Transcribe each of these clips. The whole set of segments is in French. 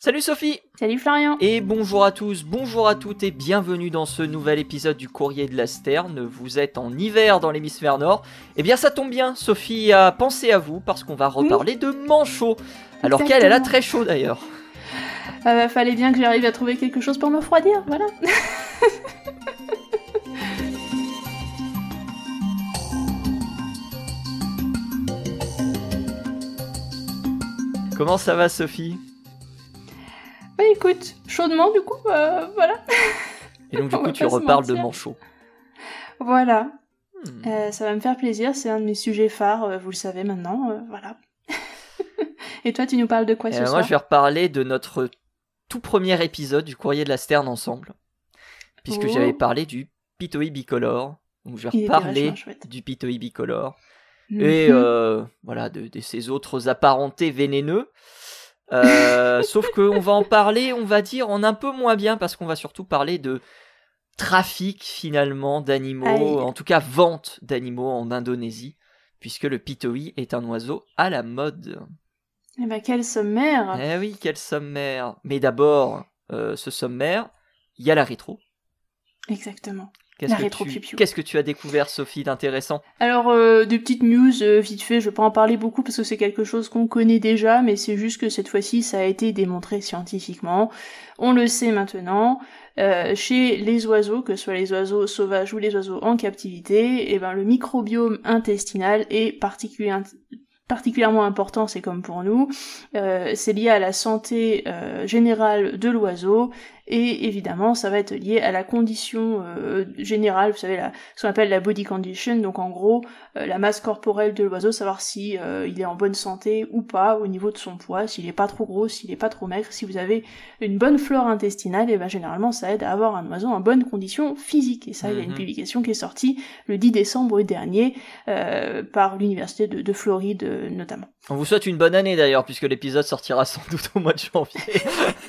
Salut Sophie Salut Florian Et bonjour à tous, bonjour à toutes et bienvenue dans ce nouvel épisode du Courrier de la Sterne. Vous êtes en hiver dans l'hémisphère nord. Eh bien ça tombe bien, Sophie a pensé à vous parce qu'on va reparler de manchot. Alors qu'elle, elle a très chaud d'ailleurs. Euh, fallait bien que j'arrive à trouver quelque chose pour me refroidir, voilà. Comment ça va Sophie? Bah écoute, chaudement du coup, euh, voilà. Et donc du coup tu reparles de manchot. Voilà, Hmm. Euh, ça va me faire plaisir, c'est un de mes sujets phares, euh, vous le savez maintenant, euh, voilà. Et toi, tu nous parles de quoi ce ben, soir moi je vais reparler de notre tout premier épisode du Courrier de la Sterne ensemble. Puisque Oh. j'avais parlé du Pitoy bicolore. Donc je vais reparler du Pitoy bicolore. et Mhm. voilà de, de ces autres apparentés vénéneux. Euh, sauf qu'on va en parler, on va dire, en un peu moins bien, parce qu'on va surtout parler de trafic finalement d'animaux, en tout cas vente d'animaux en Indonésie, puisque le pitoi est un oiseau à la mode. Eh ben quel sommaire Eh oui, quel sommaire Mais d'abord, euh, ce sommaire, il y a la rétro. Exactement. Qu'est-ce que tu- piou-piou. Qu'est-ce que tu as découvert, Sophie, d'intéressant? Alors, euh, des petites news euh, vite fait, je vais pas en parler beaucoup parce que c'est quelque chose qu'on connaît déjà, mais c'est juste que cette fois-ci, ça a été démontré scientifiquement. On le sait maintenant. euh, chez les oiseaux, que ce soit les oiseaux sauvages ou les oiseaux en captivité, eh ben, le microbiome intestinal est particulier- particulièrement important, c'est comme pour nous. Euh, c'est lié à la santé euh, générale de l'oiseau et évidemment, ça va être lié à la condition euh, générale, vous savez, la, ce qu'on appelle la body condition, donc en gros euh, la masse corporelle de l'oiseau, savoir si euh, il est en bonne santé ou pas au niveau de son poids, s'il est pas trop gros, s'il est pas trop maigre, si vous avez une bonne flore intestinale, et ben généralement ça aide à avoir un oiseau en bonne condition physique. Et ça, il y a une Mhm. publication qui est sortie le 10 décembre dernier par l'université de, de Floride notamment. On vous souhaite une bonne année d'ailleurs, puisque l'épisode sortira sans doute au mois de janvier.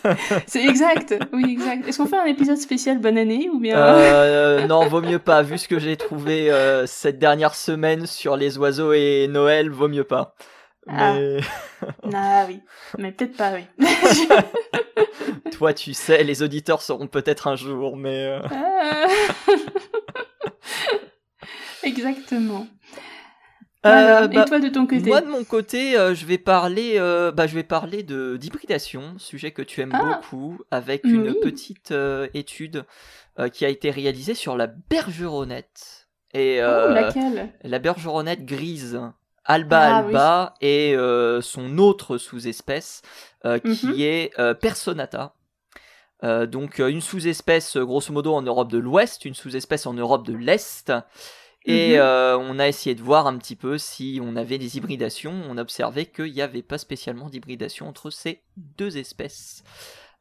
C'est exact, oui exact. Est-ce qu'on fait un épisode spécial bonne année ou bien Euh, non, vaut mieux pas. Vu ce que j'ai trouvé euh, cette dernière semaine sur les oiseaux et Noël, vaut mieux pas. Ah. Mais Ah oui, mais peut-être pas oui. toi, tu sais, les auditeurs sauront peut-être un jour, mais euh, Ah. Exactement. Voilà. euh, bah, Et toi de ton côté moi de mon côté, euh, je vais parler, euh, bah, je vais parler de d'hybridation, sujet que tu aimes Ah. beaucoup, avec une petite étude qui a été réalisée sur la bergeronnette. Et Oh, laquelle? la bergeronnette grise, Alba Ah, alba, et son autre sous-espèce qui Mhm. est Personata. Donc une sous-espèce grosso modo en Europe de l'Ouest, une sous-espèce en Europe de l'Est. Et Mhm. euh, on a essayé de voir un petit peu si on avait des hybridations. On a observé qu'il n'y avait pas spécialement d'hybridation entre ces deux espèces.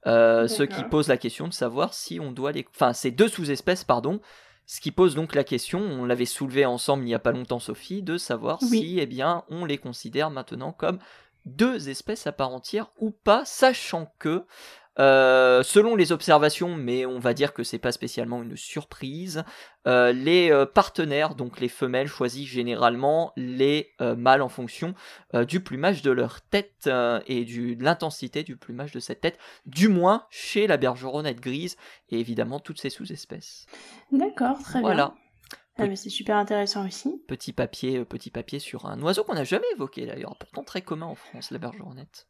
Euh, ce qui pose la question de savoir si on doit les... Enfin, ces deux sous-espèces, pardon. Ce qui pose donc la question, on l'avait soulevé ensemble il n'y a pas longtemps, Sophie, de savoir Oui. si, eh bien, on les considère maintenant comme deux espèces à part entière ou pas, sachant que, euh, selon les observations, mais on va dire que c'est pas spécialement une surprise, euh, les euh, partenaires, donc les femelles, choisissent généralement les mâles en fonction du plumage de leur tête et du, de l'intensité du plumage de cette tête, du moins chez la bergeronnette grise et évidemment toutes ses sous-espèces. D'accord, très Voilà, bien. Ah, mais c'est super intéressant aussi. petit papier, petit papier sur un oiseau qu'on n'a jamais évoqué d'ailleurs, pourtant très commun en France, la bergeronnette.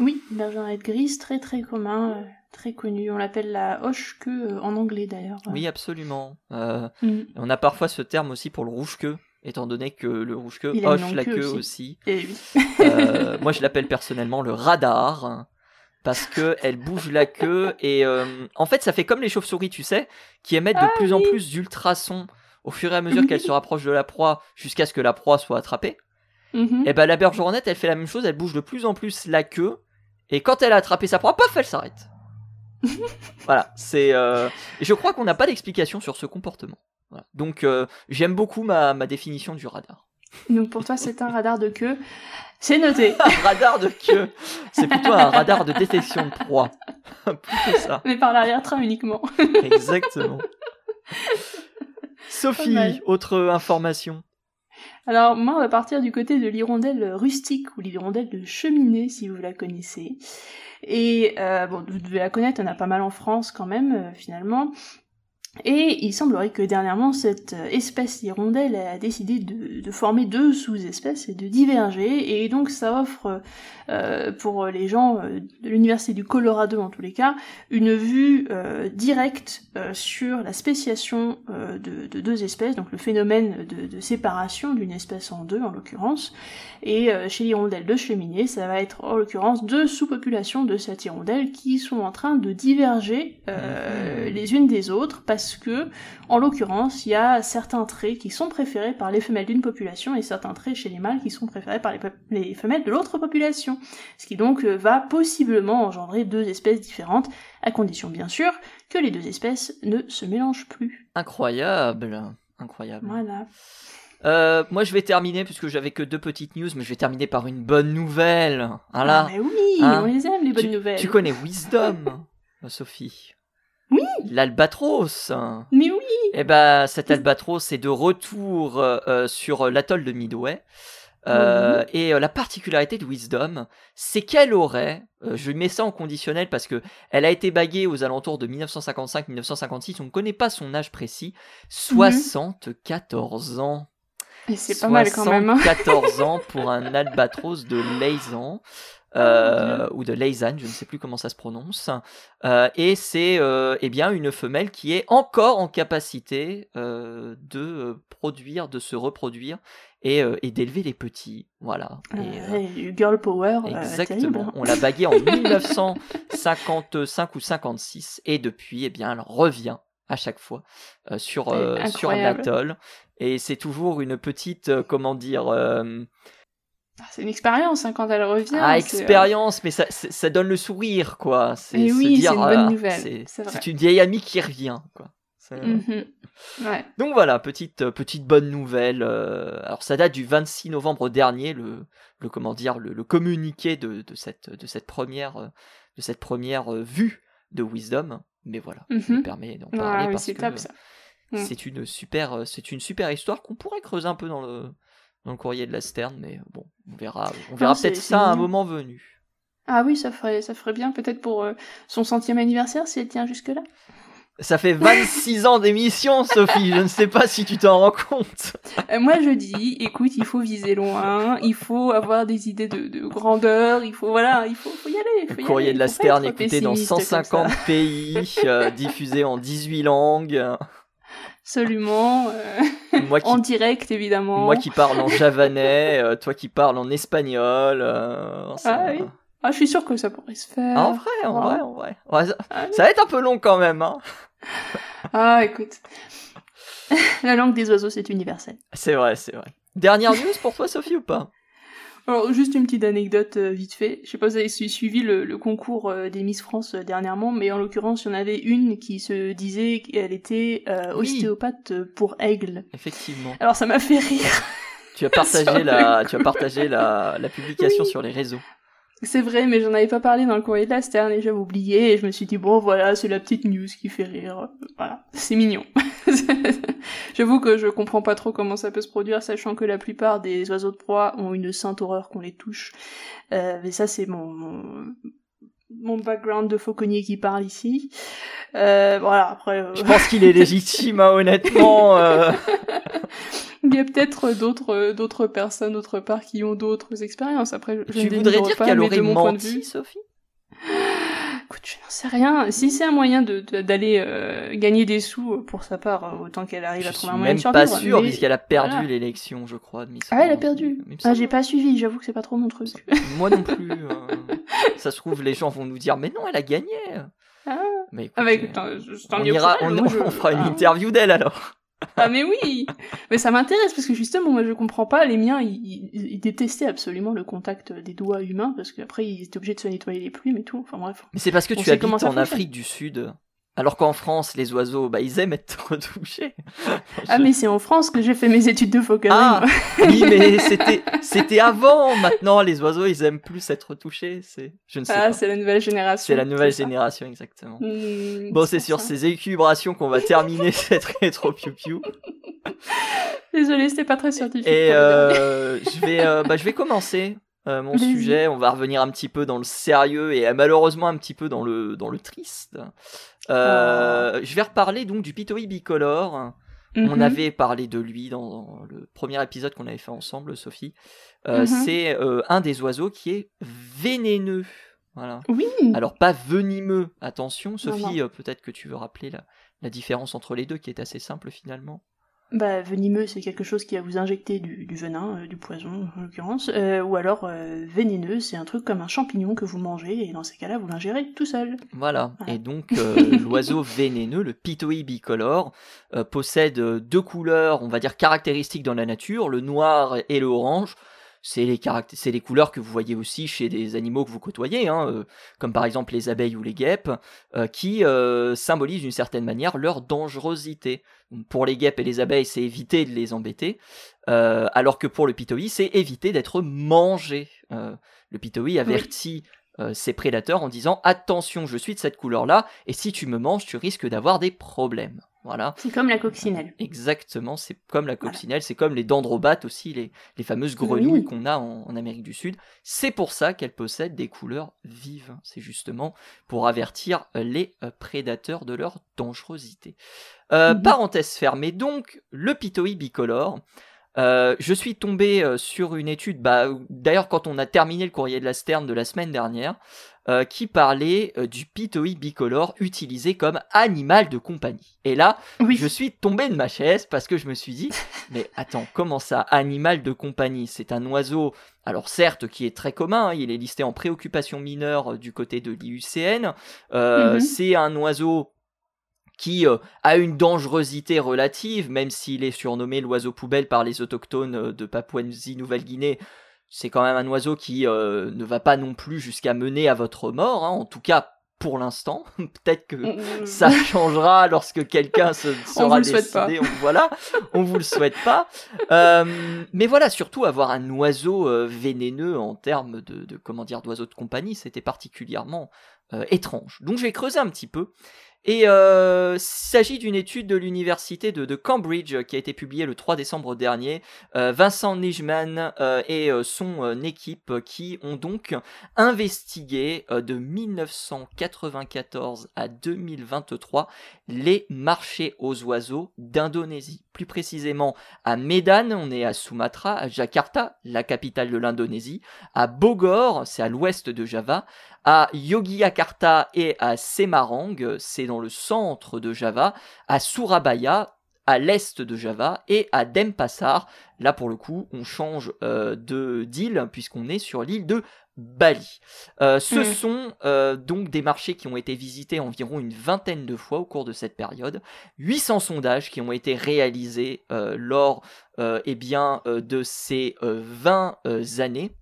Oui, bergeronnette grise, très très commun, euh, très connu. On l'appelle la hoche queue en anglais d'ailleurs. Oui, absolument. Euh, Mm. on a parfois ce terme aussi pour le rouge-queue, étant donné que le rouge-queue hoche la queue queue aussi. aussi. Et oui. Euh, moi, je l'appelle personnellement le radar. Parce que elle bouge la queue et euh, en fait ça fait comme les chauves-souris tu sais qui émettent de Ah plus en oui. plus d'ultrasons au fur et à mesure Oui. qu'elle se rapproche de la proie jusqu'à ce que la proie soit attrapée. Mhm. Et ben la bergeronnette elle fait la même chose, elle bouge de plus en plus la queue et quand elle a attrapé sa proie, paf, elle s'arrête. voilà, c'est euh, je crois qu'on n'a pas d'explication sur ce comportement. Voilà. Donc euh, j'aime beaucoup ma, ma définition du radar. Donc pour toi, c'est un radar de queue. C'est noté. Un radar de queue, c'est plutôt un radar de détection de proie. plutôt ça. Mais par l'arrière-train uniquement. Exactement. Sophie, autre information? Alors moi, on va partir du côté de l'hirondelle rustique ou l'hirondelle de cheminée, si vous la connaissez. Et euh, bon, vous devez la connaître, on a pas mal en France quand même, euh, finalement. Et il semblerait que dernièrement, cette euh, espèce d'hirondelle a décidé de, de former deux sous-espèces et de diverger, et donc ça offre euh, pour les gens euh, de l'université du Colorado en tous les cas, une vue euh, directe sur la spéciation de, de, deux espèces, donc le phénomène de, de séparation d'une espèce en deux en l'occurrence, et chez l'hirondelle de cheminée, ça va être en l'occurrence deux sous-populations de cette hirondelle qui sont en train de diverger mhm. les unes des autres parce que, en l'occurrence, il y a certains traits qui sont préférés par les femelles d'une population et certains traits chez les mâles qui sont préférés par les, les femelles de l'autre population ce qui donc euh, va possiblement engendrer deux espèces différentes, à condition bien sûr que les deux espèces ne se mélangent plus. Incroyable, incroyable. Voilà. Euh, moi, je vais terminer puisque j'avais que deux petites news, mais je vais terminer par une bonne nouvelle. Ah, mais oui, hein on les aime les bonnes nouvelles. Tu connais Wisdom, Sophie? L'albatros. Mais oui. Eh ben, cet albatros est de retour euh, sur l'atoll de Midway. Euh, et euh, la particularité de Wisdom, c'est qu'elle aurait, euh, je mets ça en conditionnel parce que elle a été baguée aux alentours de 1955-1956, on ne connaît pas son âge précis, 74 mhm. ans. Et c'est pas mal quand même. 14 hein. ans pour un albatros de Laysan. Euh, ou de Leisan, je ne sais plus comment ça se prononce. Euh, et c'est euh, eh bien une femelle qui est encore en capacité de produire, de se reproduire et, et d'élever les petits. Voilà. Et, girl power. Exactement. On l'a baguée en 1955 ou 56 et depuis, eh bien, elle revient à chaque fois sur sur l'atoll et c'est toujours une petite comment dire ah, c'est une expérience hein, quand elle revient. Ah, expérience, mais ça, ça, donne le sourire, quoi. C'est oui, c'est une bonne nouvelle. C'est une vieille amie qui revient, quoi. Mhm. ouais. Donc voilà, petite, euh, petite bonne nouvelle. Euh, alors ça date du 26 novembre dernier, le, le comment dire, le, communiqué de, de, cette, de cette première, euh, de cette première vue de Wisdom. Mais voilà, mm -hmm. me permet d'en parler parce que mm. c'est une super, c'est une super histoire qu'on pourrait creuser un peu dans le, dans le courrier de la Sterne, mais bon, on verra, on verra peut-être ça à un moment venu. Ah oui, ça ferait, ça ferait bien peut-être pour euh, son centième anniversaire si elle tient jusque-là. Ça fait 26 ans d'émission, Sophie. Je ne sais pas si tu t'en rends compte. Euh, moi, je dis, écoute, il faut viser loin, il faut avoir des idées de, de grandeur, il faut, voilà, il faut, faut y aller. Le courrier de la Sterne écouté dans 150 pays, euh, diffusé en 18 langues. Absolument. Euh, moi en direct, évidemment. Moi qui parle en javanais, euh, toi qui parles en espagnol. Euh, ah oui. Ah, je suis sûr que ça pourrait se faire. en vrai, en vrai, en vrai. ça, ah ça, va être un peu long quand même. Hein. ah, écoute. La langue des oiseaux, c'est universel. C'est vrai, c'est vrai. Dernière news pour toi, Sophie, ou pas? Alors, juste une petite anecdote euh, vite fait. Je sais pas si vous avez suivi le, concours euh, des Miss France euh, dernièrement, mais en l'occurrence, il y en avait une qui se disait qu'elle était ostéopathe pour aigle. Effectivement. Alors, ça m'a fait rire. Tu as partagé la, tu as partagé la, la publication sur les réseaux. C'est vrai, mais j'en avais pas parlé dans le courrier de la Sterne et j'avais oublié et je me suis dit bon voilà, c'est la petite news qui fait rire. Voilà, c'est mignon. J'avoue que je comprends pas trop comment ça peut se produire, sachant que la plupart des oiseaux de proie ont une sainte horreur qu'on les touche. Euh, mais ça c'est mon, mon, background de fauconnier qui parle ici. Euh, voilà, après. Euh, je pense qu'il est légitime, hein, honnêtement. Euh. Il y a peut-être d'autres d'autres personnes autre part qui ont d'autres expériences. Après, je tu voudrais dire qu'elle aurait menti, Sophie? Écoute, je n'en sais rien. Si c'est un moyen de d'aller euh, gagner des sous pour sa part, euh, autant qu'elle arrive à trouver un moyen de survivre. Je suis même pas sûr, puisqu'elle a perdu l'élection, je crois, de Miss Ah, elle a perdu. Ah, j'ai pas suivi. J'avoue que c'est pas trop mon truc. Moi non plus. Euh. ça se trouve, les gens vont nous dire, mais non, elle a gagné. Ah. Mais écoute, ah bah, écoute, on, ira, on, on, fera une ah. interview d'elle alors. Ah mais oui Mais ça m'intéresse parce que justement moi je comprends pas, les miens ils, détestaient absolument le contact des doigts humains parce qu'après ils étaient obligés de se nettoyer les plumes et tout, enfin bref. Mais c'est parce que tu habites en Afrique du Sud. Alors qu'en France, les oiseaux, bah, ils aiment être retouchés. Ah, mais c'est en France que j'ai fait mes études de fauconnerie. Ah, oui, mais c'était, c'était avant. Maintenant, les oiseaux, ils aiment plus être touchés. C'est, je ne sais ah, c'est la nouvelle génération. C'est la nouvelle génération, exactement. Hmm, bon, c'est sur ces équilibrations qu'on va terminer cette rétro piou piou. Désolé, c'était pas très scientifique. Et euh, je, vais, euh, bah, je vais commencer euh, mon sujet. On va revenir un petit peu dans le sérieux et malheureusement un petit peu dans le, dans le triste. Oh. Je vais reparler donc du Pitoi bicolore. On mhm. avait parlé de lui dans le premier épisode qu'on avait fait ensemble, Sophie. Mhm. C'est un des oiseaux qui est vénéneux. Voilà. Oui. Alors pas venimeux, attention. Sophie, peut-être que tu veux rappeler la, la différence entre les deux qui est assez simple finalement. Bah, venimeux, c'est quelque chose qui va vous injecter du, venin, euh, du poison en l'occurrence, euh, ou alors euh, vénéneux, c'est un truc comme un champignon que vous mangez, et dans ces cas-là, vous l'ingérez tout seul. Voilà, et donc l'oiseau vénéneux, le Pitoi bicolore, possède deux couleurs, on va dire caractéristiques dans la nature, le noir et le orange, c'est les, c'est les couleurs que vous voyez aussi chez des animaux que vous côtoyez, hein, euh, comme par exemple les abeilles ou les guêpes, euh, qui euh, symbolisent d'une certaine manière leur dangerosité. Pour les guêpes et les abeilles, c'est éviter de les embêter, alors que pour le pitoi, c'est éviter d'être mangé. le pitoi avertit ses prédateurs en disant attention, je suis de cette couleur-là, et si tu me manges, tu risques d'avoir des problèmes. Voilà. C'est comme la coccinelle. Exactement, c'est comme la coccinelle, c'est comme les dendrobates aussi, les, les fameuses grenouilles qu'on a en, Amérique du Sud. C'est pour ça qu'elles possèdent des couleurs vives. C'est justement pour avertir les euh, prédateurs de leur dangerosité. Euh, mhm. Parenthèse fermée, donc, le pitoi bicolore. Euh, je suis tombé sur une étude, bah, d'ailleurs quand on a terminé le courrier de la Sterne de la semaine dernière, euh, qui parlait euh, du pitoi bicolore utilisé comme animal de compagnie. Et là, je suis tombé de ma chaise parce que je me suis dit, mais attends, comment ça, animal de compagnie? C'est un oiseau, alors certes, qui est très commun, hein, il est listé en préoccupation mineure euh, du côté de l'IUCN, mhm. c'est un oiseau qui a une dangerosité relative, même s'il est surnommé l'oiseau poubelle par les autochtones de Papouasie-Nouvelle-Guinée c'est quand même un oiseau qui euh, ne va pas non plus jusqu'à mener à votre mort, hein, en tout cas pour l'instant. Peut-être que ça changera lorsque quelqu'un se sera on décidé. On, voilà, on vous le souhaite pas. Euh, mais voilà, surtout avoir un oiseau euh, vénéneux en termes de, de comment dire d'oiseau de compagnie, c'était particulièrement étrange. Donc je vais creuser un petit peu et euh, il s'agit d'une étude de l'université de, Cambridge qui a été publiée le 3 décembre dernier. Euh, Vincent Nijman euh, et son équipe qui ont donc investigué de 1994 à 2023 les marchés aux oiseaux d'Indonésie. Plus précisément à Medan, on est à Sumatra, à Jakarta, la capitale de l'Indonésie, à Bogor, c'est à l'ouest de Java, à Yogyakarta et à Semarang, c'est dans le centre de Java, à Surabaya, à l'est de Java, et à Denpasar. Là, pour le coup, on change euh, de d'île, puisqu'on est sur l'île de Bali. Euh, ce hmm. sont euh, donc des marchés qui ont été visités environ une vingtaine de fois au cours de cette période. 800 sondages qui ont été réalisés lors eh bien, de ces 20 années.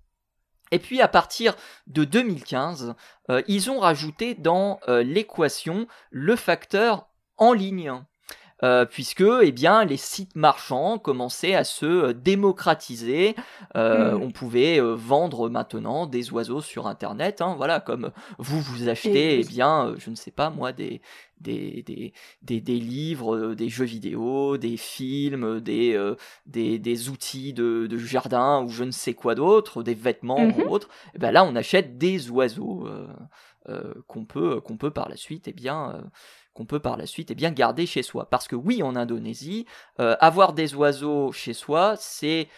Et puis à partir de 2015, euh, ils ont rajouté dans euh, l'équation le facteur en ligne. Euh, puisque eh bien les sites marchands commençaient à se démocratiser. Hmm. On pouvait vendre maintenant des oiseaux sur Internet, hein, voilà, comme vous vous achetez, eh bien, je ne sais pas moi, des des, des, des, livres, euh, des jeux vidéo, des films, des, euh, des, des, outils de, de, jardin ou je ne sais quoi d'autre, des vêtements ou mhm. autres, et ben là on achète des oiseaux euh, qu'on peut, qu'on peut par la suite et eh bien qu'on peut par la suite et eh bien garder chez soi. Parce que oui, en Indonésie, avoir des oiseaux chez soi, c'est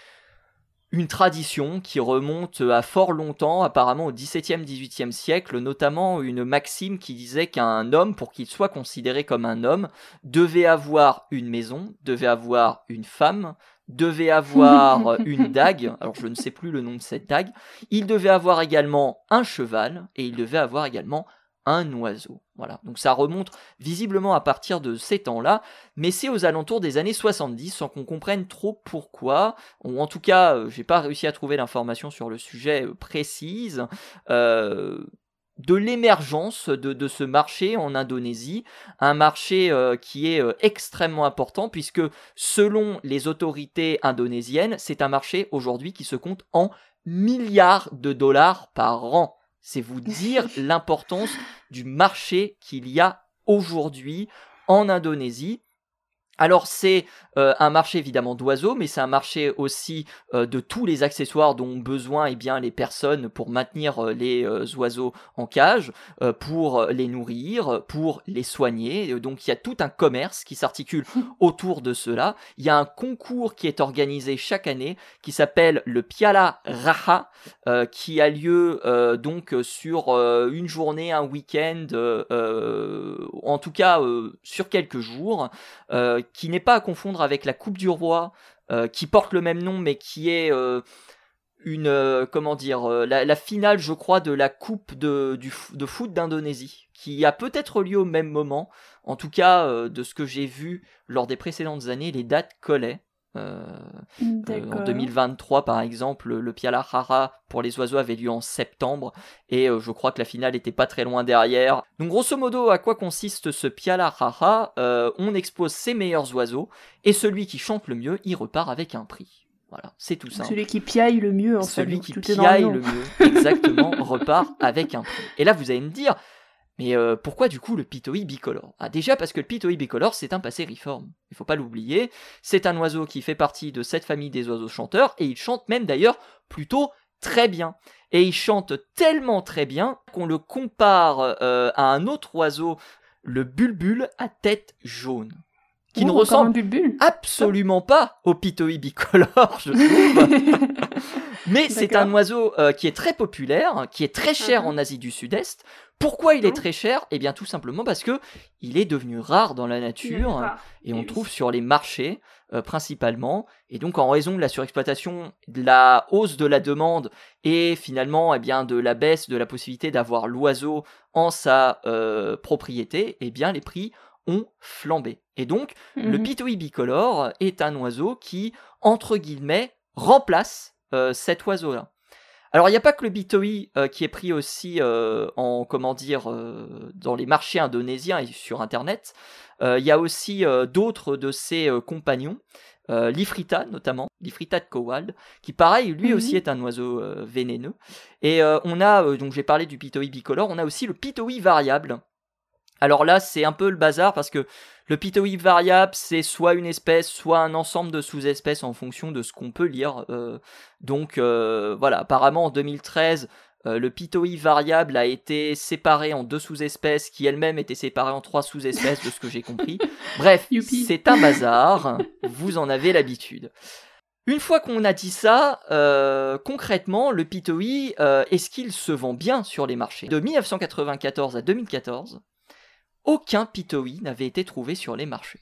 une tradition qui remonte à fort longtemps, apparemment au XVIIe, XVIIIe siècle, notamment une maxime qui disait qu'un homme, pour qu'il soit considéré comme un homme, devait avoir une maison, devait avoir une femme, devait avoir une dague, alors je ne sais plus le nom de cette dague, il devait avoir également un cheval, et il devait avoir également un oiseau. Voilà. Donc ça remonte visiblement à partir de ces temps-là, mais c'est aux alentours des années 70 sans qu'on comprenne trop pourquoi. Ou en tout cas, euh, j'ai pas réussi à trouver l'information sur le sujet euh, précise. Euh, de l'émergence de, ce marché en Indonésie, un marché qui est extrêmement important puisque selon les autorités indonésiennes, c'est un marché aujourd'hui qui se compte en milliards de dollars par an. C'est vous dire l'importance du marché qu'il y a aujourd'hui en Indonésie. Alors c'est euh, un marché évidemment d'oiseaux, mais c'est un marché aussi euh, de tous les accessoires dont ont besoin eh bien, les personnes pour maintenir euh, les oiseaux en cage, pour les nourrir, pour les soigner. Donc il y a tout un commerce qui s'articule autour de cela. Il y a un concours qui est organisé chaque année qui s'appelle le Piala Raha, qui a lieu donc sur une journée, un week-end, en tout cas sur quelques jours qui n'est pas à confondre avec la Coupe du Roi, euh, qui porte le même nom, mais qui est euh, une euh, comment dire la, finale, je crois, de la Coupe de, de foot d'Indonésie, qui a peut-être lieu au même moment. En tout cas, de ce que j'ai vu lors des précédentes années, les dates collaient. Euh, euh, en 2023, par exemple, le Piala Hara pour les oiseaux avait lieu en septembre et euh, je crois que la finale était pas très loin derrière. Donc, grosso modo, à quoi consiste ce Piala Hara On expose ses meilleurs oiseaux et celui qui chante le mieux, il repart avec un prix. Voilà, c'est tout ça. Celui qui piaille le mieux, en Celui qui piaille le mieux, exactement, repart avec un prix. Et là, vous allez me dire, mais euh, pourquoi du coup le pitoi bicolore? Ah, Déjà parce que le pitoi bicolore c'est un passériforme, il faut pas l'oublier, c'est un oiseau qui fait partie de cette famille des oiseaux chanteurs, et il chante même d'ailleurs plutôt très bien. Et il chante tellement très bien qu'on le compare euh, à un autre oiseau, le bulbul à tête jaune qui ne ressemble absolument pas au pitoi bicolore, je trouve. Mais c'est un oiseau euh, qui est très populaire, qui est très cher uh-huh. en Asie du Sud-Est. Pourquoi il est très cher? Eh bien tout simplement parce que il est devenu rare dans la nature et on le trouve sur les marchés euh, principalement. Et donc en raison de la surexploitation, de la hausse de la demande et finalement eh bien de la baisse de la possibilité d'avoir l'oiseau en sa euh, propriété, eh bien les prix ont flambé. Et donc le mhm. pitoi bicolore est un oiseau qui entre guillemets remplace cet oiseau-là. Alors il n'y a pas que le Bitoi euh, qui est pris aussi euh, en comment dire euh, dans les marchés indonésiens et sur internet. Il y a aussi d'autres de ses compagnons, l'Ifrita notamment, l'Ifrita de Kowald, qui pareil lui aussi mhm. est un oiseau vénéneux. Et on a donc j'ai parlé du Pitoi bicolore, on a aussi le Pitoi variable. Alors là c'est un peu le bazar parce que le pitoi variable, c'est soit une espèce, soit un ensemble de sous-espèces en fonction de ce qu'on peut lire. Euh, donc euh, voilà, apparemment en 2013, euh, le pitoi variable a été séparé en deux sous-espèces qui elles-mêmes étaient séparées en trois sous-espèces de ce que j'ai compris. Bref, c'est un bazar, vous en avez l'habitude. Une fois qu'on a dit ça, concrètement, le pitoi, est-ce qu'il se vend bien sur les marchés? De 1994 à 2014, aucun pitoi n'avait été trouvé sur les marchés.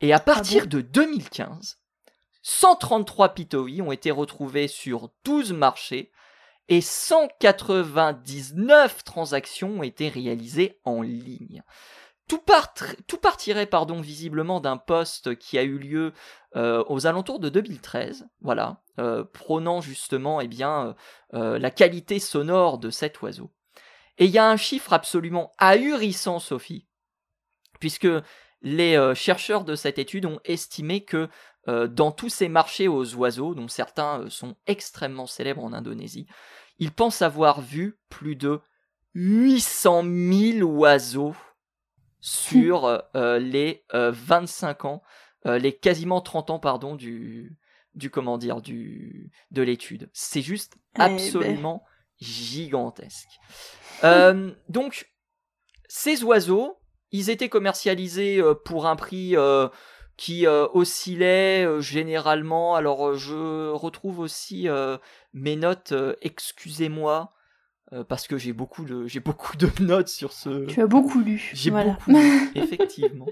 Et à partir ah de 2015, 133 pitoi ont été retrouvés sur 12 marchés et 199 transactions ont été réalisées en ligne. Tout, partirait pardon, visiblement d'un poste qui a eu lieu euh, aux alentours de 2013, voilà, euh, prônant justement eh bien, euh, la qualité sonore de cet oiseau. Et il y a un chiffre absolument ahurissant, Sophie, puisque les euh, chercheurs de cette étude ont estimé que euh, dans tous ces marchés aux oiseaux, dont certains euh, sont extrêmement célèbres en Indonésie, ils pensent avoir vu plus de 800 000 oiseaux sur les 25 ans, les quasiment 30 ans, pardon, du, du comment dire, du, de l'étude. C'est juste eh ben. Gigantesque. Euh, donc, ces oiseaux, ils étaient commercialisés euh, pour un prix euh, qui oscillait généralement. Alors, je retrouve aussi mes notes. Excusez-moi. parce que j'ai beaucoup de j'ai beaucoup de notes sur ce. Tu as beaucoup lu. J'ai beaucoup lu, effectivement.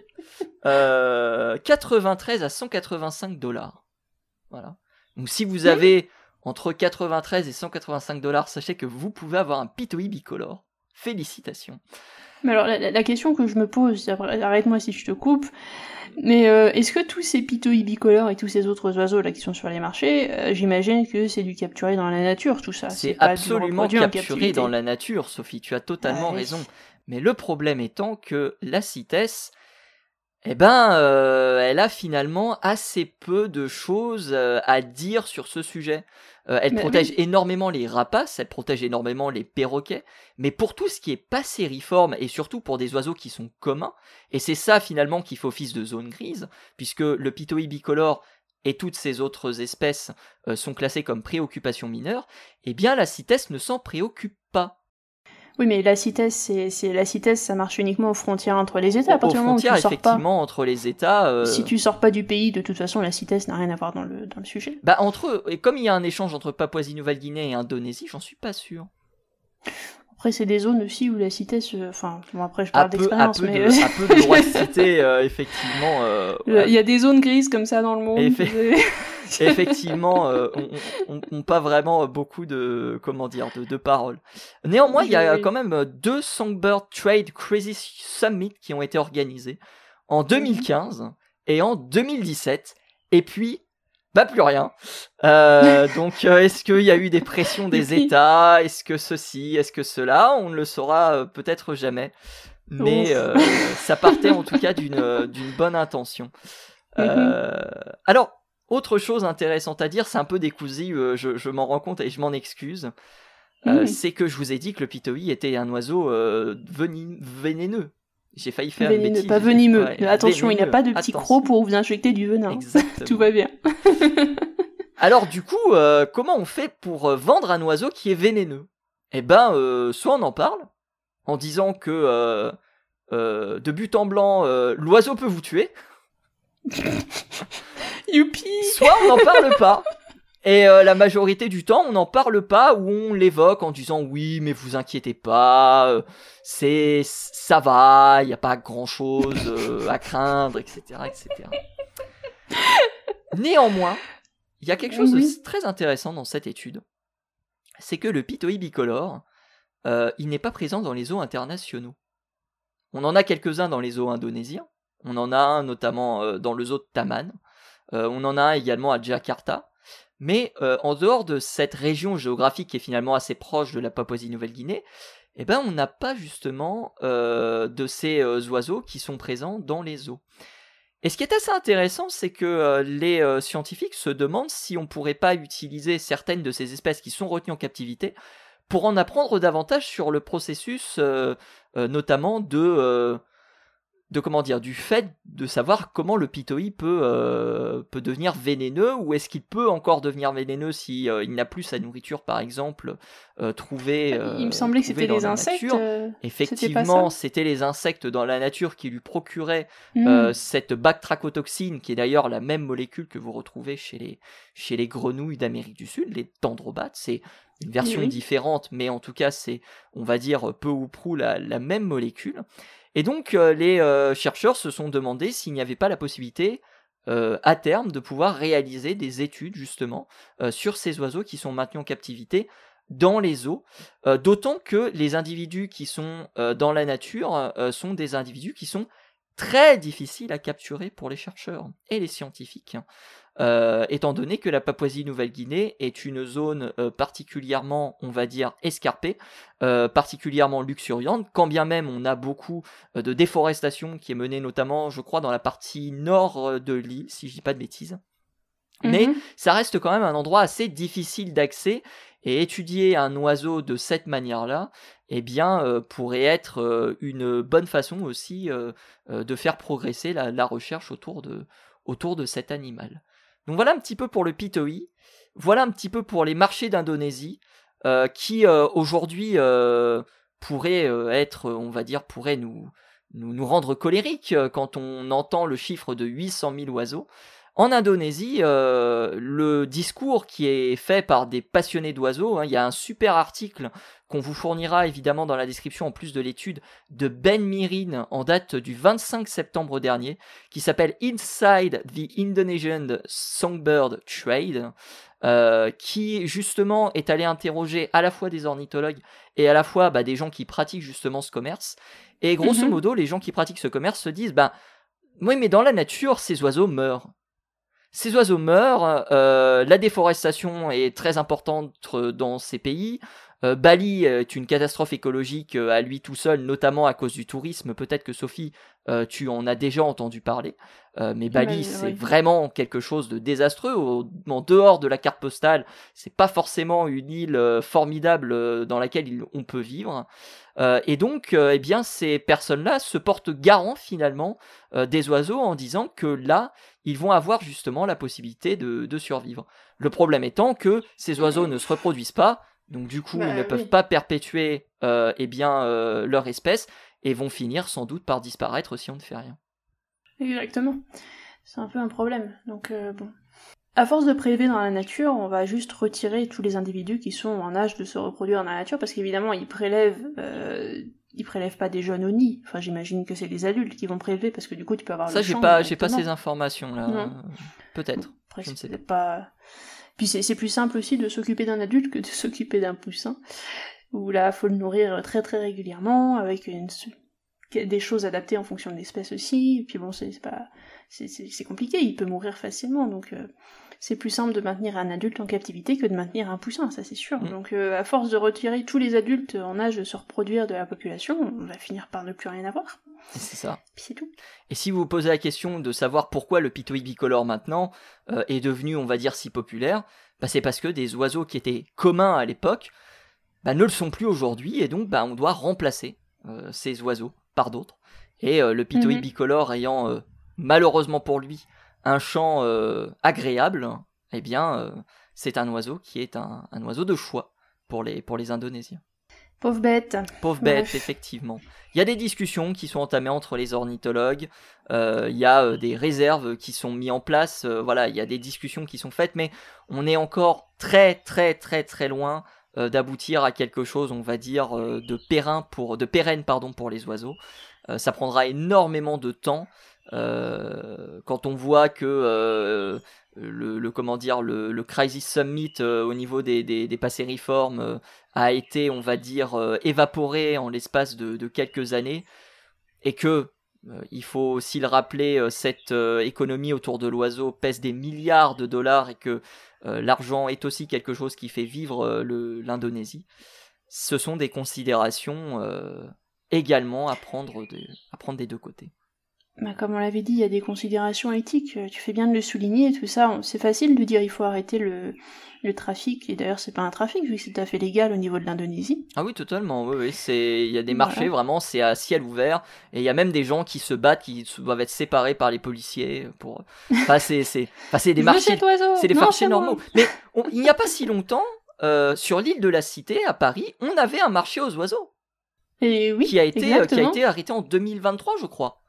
93 à 185 dollars. Voilà. Donc si vous avez entre 93 et 185 dollars, sachez que vous pouvez avoir un pitoi bicolore. Félicitations. Mais alors la, question que je me pose, arrête-moi si je te coupe, mais euh, est-ce que tous ces pitoi bicolores et tous ces autres oiseaux là qui sont sur les marchés, euh, j'imagine que c'est du capturé dans la nature tout ça? C'est absolument capturé dans la nature, Sophie. Tu as totalement raison. Mais le problème étant que la CITES eh ben, euh, elle a finalement assez peu de choses euh, à dire sur ce sujet. Euh, elle Mais protège énormément les rapaces, elle protège énormément les perroquets, mais pour tout ce qui est passériforme et surtout pour des oiseaux qui sont communs, et c'est ça finalement qui fait office de zone grise, puisque le pitoï bicolore et toutes ces autres espèces sont classées comme préoccupation mineure, eh bien la CITES ne s'en préoccupe pas. Oui, mais la CITES, c'est, c'est la CITES, ça marche uniquement aux frontières entre les États. À Aux partir du moment où tu pas, effectivement, entre les États. euh, si tu sors pas du pays, de toute façon, la CITES n'a rien à voir dans le dans le sujet. Bah entre eux, et comme il y a un échange entre Papouasie-Nouvelle-Guinée et Indonésie, j'en suis pas sûr. Après, c'est des zones aussi où la CITES, euh, enfin, bon après je parle d'expérience, mais de, euh, à peu de droit de citer, euh, effectivement. euh, il ouais. y a des zones grises comme ça dans le monde. Effe- effectivement, euh, on, on pas vraiment beaucoup de comment dire de, de paroles. Néanmoins, il y a Oui. quand même deux Songbird Trade Crazy Summit qui ont été organisés en 2015 et en 2017. Et puis, bah plus rien. Euh, donc, euh, est-ce qu'il y a eu des pressions des. États? Est-ce que ceci? Est-ce que cela? On ne le saura euh, peut-être jamais. Mais euh, ça partait en tout cas d'une d'une bonne intention. Euh, alors, autre chose intéressante à dire, c'est un peu décousu, je, je m'en rends compte et je m'en excuse. Euh, Mhm. C'est que je vous ai dit que le pitoï était un oiseau euh, veni- vénéneux. J'ai failli faire une Vénéneux, bêtise. pas venimeux. Ouais, Attention, il n'y a pas de Attention. crocs pour vous injecter du venin. Tout va bien. Alors du coup, euh, comment on fait pour euh, vendre un oiseau qui est vénéneux? Eh ben, euh, soit on en parle en disant que euh, de but en blanc, l'oiseau peut vous tuer, Youpi soit on n'en parle pas. Et euh, la majorité du temps, on n'en parle pas ou on l'évoque en disant oui, mais vous inquiétez pas, euh, c'est ça va, il n'y a pas grand chose à craindre, etc., etc. Néanmoins, il y a quelque chose de très intéressant dans cette étude, c'est que le pitoï bicolore, euh, il n'est pas présent dans les zoos internationaux. On en a quelques-uns dans les zoos indonésiens. On en a un notamment euh, dans le zoo de Taman. Euh, on en a un également à Jakarta. Mais euh, en dehors de cette région géographique qui est finalement assez proche de la Papouasie-Nouvelle-Guinée, eh ben, on n'a pas justement euh, de ces euh, oiseaux qui sont présents dans les zoos. Et ce qui est assez intéressant, c'est que les scientifiques se demandent si on pourrait pas utiliser certaines de ces espèces qui sont retenues en captivité pour en apprendre davantage sur le processus, notamment de, de comment dire, du fait de savoir comment le pitoï peut, euh, peut devenir vénéneux ou est-ce qu'il peut encore devenir vénéneux si euh, il n'a plus sa nourriture, par exemple, euh, trouvée. euh, Il me semblait que c'était les insectes. euh, Effectivement, c'était les insectes dans la nature qui lui procuraient hmm. euh, cette bactracotoxine, qui est d'ailleurs la même molécule que vous retrouvez chez les, chez les grenouilles d'Amérique du Sud, les tendrobates. C'est une version Oui. différente, mais en tout cas, c'est, on va dire, peu ou prou la, la même molécule. Et donc, euh, les euh, chercheurs se sont demandé s'il n'y avait pas la possibilité, euh, à terme, de pouvoir réaliser des études, justement, sur ces oiseaux qui sont maintenus en captivité dans les eaux, d'autant que les individus qui sont dans la nature sont des individus qui sont très difficiles à capturer pour les chercheurs et les scientifiques, euh, étant donné que la Papouasie-Nouvelle-Guinée est une zone euh, particulièrement, on va dire, escarpée, euh, particulièrement luxuriante, quand bien même on a beaucoup euh, de déforestation qui est menée notamment, je crois, dans la partie nord de l'île, si je dis pas de bêtises. Mais Mhm. ça reste quand même un endroit assez difficile d'accès et étudier un oiseau de cette manière-là, eh bien, euh, pourrait être euh, une bonne façon aussi euh, de faire progresser la, la recherche autour de, autour de cet animal. Donc voilà un petit peu pour le pitoï, voilà un petit peu pour les marchés d'Indonésie, euh, qui euh, aujourd'hui euh, pourraient être, on va dire, pourraient nous, nous, rendre colériques quand on entend le chiffre de 800 000 oiseaux. En Indonésie, euh, le discours qui est fait par des passionnés d'oiseaux, hein, il y a un super article qu'on vous fournira évidemment dans la description en plus de l'étude de Ben Mirin en date du 25 septembre dernier, qui s'appelle Inside the Indonesian Songbird Trade, euh, qui justement est allé interroger à la fois des ornithologues et à la fois bah, des gens qui pratiquent justement ce commerce. Et grosso Mhm. modo, les gens qui pratiquent ce commerce se disent, bah, oui, mais dans la nature, ces oiseaux meurent. Ces oiseaux meurent, euh, la déforestation est très importante dans ces pays, Euh, Bali est une catastrophe écologique euh, à lui tout seul, notamment à cause du tourisme. Peut-être que Sophie, euh, tu en as déjà entendu parler. mais Bali, c'est vraiment quelque chose de désastreux. Au- en dehors de la carte postale, c'est pas forcément une île euh, formidable euh, dans laquelle il- on peut vivre. Euh, et donc, euh, eh bien, ces personnes-là se portent garant finalement euh, des oiseaux en disant que là, ils vont avoir justement la possibilité de, de survivre. Le problème étant que ces oiseaux ne se reproduisent pas, donc du coup, Bah, ils ne oui. peuvent pas perpétuer euh, eh bien, euh, leur espèce et vont finir sans doute par disparaître si on ne fait rien. Exactement. C'est un peu un problème. Donc euh, bon. À force de prélever dans la nature, on va juste retirer tous les individus qui sont en âge de se reproduire dans la nature, parce qu'évidemment, ils prélèvent, euh, ils prélèvent pas des jeunes au nid. Enfin, j'imagine que c'est les adultes qui vont prélever, parce que du coup, tu peux avoir Ça, le j'ai pas, j'ai pas ces informations-là. Non. Euh, Peut-être. Après, Je ne sais pas. Puis c'est plus simple aussi de s'occuper d'un adulte que de s'occuper d'un poussin. Où là, faut le nourrir très très régulièrement, avec des choses adaptées en fonction de l'espèce aussi. Et puis bon, c'est pas. C'est compliqué, il peut mourir facilement. Donc euh, c'est plus simple de maintenir un adulte en captivité que de maintenir un poussin, ça c'est sûr. Mm. Donc euh, à force de retirer tous les adultes en âge de se reproduire de la population, on va finir par ne plus rien avoir. C'est ça. C'est tout. Et si vous vous posez la question de savoir pourquoi le pitoy bicolore maintenant euh, est devenu, on va dire, si populaire, bah, c'est parce que des oiseaux qui étaient communs à l'époque bah, ne le sont plus aujourd'hui, et donc bah, on doit remplacer euh, ces oiseaux par d'autres. Et le pitoy Mhm. bicolore ayant, malheureusement pour lui, un chant euh, agréable, eh bien, euh, c'est un oiseau qui est un, un oiseau de choix pour les, pour les Indonésiens. Pauvre bête. Pauvre bête, Bref. effectivement. Il y a des discussions qui sont entamées entre les ornithologues. euh, il y a des réserves qui sont mises en place. voilà, il y a des discussions qui sont faites, mais on est encore très, très, très, très loin d'aboutir à quelque chose, on va dire, de périn pour, de pérenne, pardon, pour les oiseaux. Ça prendra énormément de temps. Euh, quand on voit que euh, le, le- comment dire le, Crisis Summit euh, au niveau des, des, passériformes euh, a été, on va dire, évaporé en l'espace de, quelques années, et que, il faut aussi le rappeler, cette économie autour de l'oiseau pèse des milliards de dollars et que l'argent est aussi quelque chose qui fait vivre l'Indonésie. Ce sont des considérations également à prendre, de- à prendre des deux côtés. Bah, comme on l'avait dit, il y a des considérations éthiques, euh, tu fais bien de le souligner, et tout ça, c'est facile de dire il faut arrêter le, le trafic, et d'ailleurs c'est pas un trafic vu que c'est tout à fait légal au niveau de l'Indonésie. Ah oui, totalement. Oui, oui, c'est il y a des Voilà. marchés vraiment, c'est à ciel ouvert et il y a même des gens qui se battent, qui doivent être séparés par les policiers pour. Enfin, c'est c'est, enfin, c'est des marchés, c'est des Non, marchés normaux. Mais on- il n'y a pas si longtemps, euh, sur l'île de la Cité à Paris, on avait un marché aux oiseaux Et oui, qui a été euh, qui a été arrêté en 2023, je crois.